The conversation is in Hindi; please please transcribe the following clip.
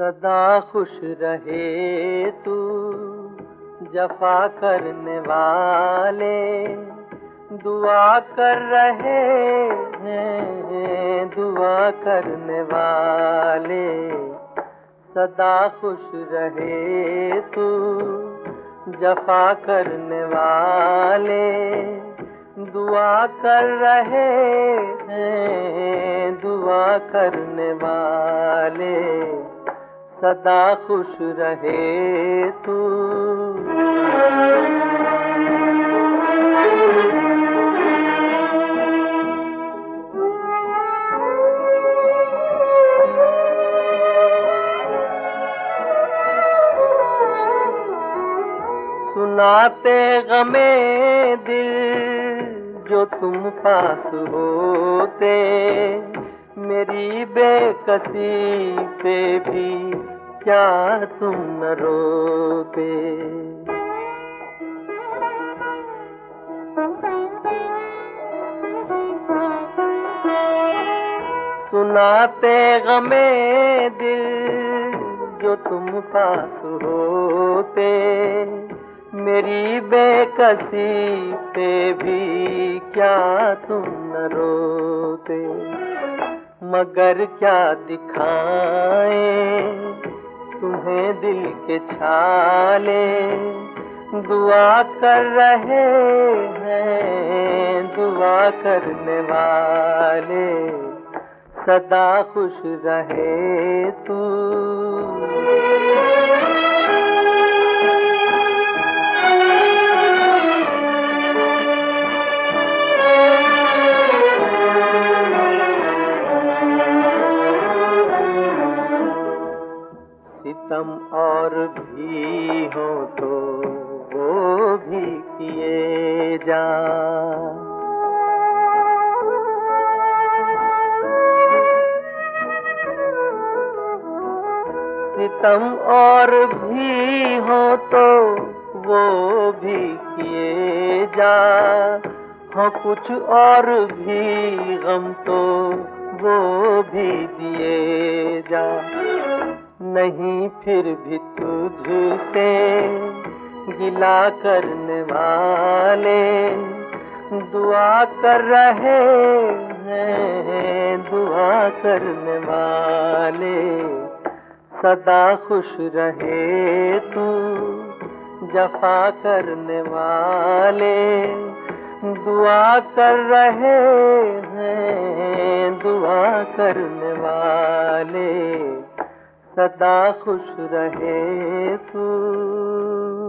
सदा खुश रहे तू, जफा करने वाले। दुआ कर रहे हैं, दुआ करने वाले। सदा खुश रहे तू, जफा करने वाले। दुआ कर रहे हैं, दुआ करने वाले। सदा खुश रहे तू। सुनाते गमे दिल जो तुम पास होते। मेरी बेकसी पे भी क्या तुम न रोते? सुनाते गमे दिल जो तुम पास होते मेरी बेकसी पे भी क्या तुम न रोते? मगर क्या दिखाए? तुम्हें दिल के छाले दुआ कर रहे हैं, दुआ करने वाले। सदा खुश रहे तू। सितम और भी हो तो वो भी किए जा। सितम और भी हो तो वो भी किए जा। हो कुछ और भी गम तो वो भी दिए जा। नहीं फिर भी तुझसे गिला करने वाले। दुआ कर रहे हैं, दुआ करने वाले। सदा खुश रहे तू, जफा करने वाले। दुआ कर रहे हैं, दुआ करने वाले। सदा खुश रहे तू।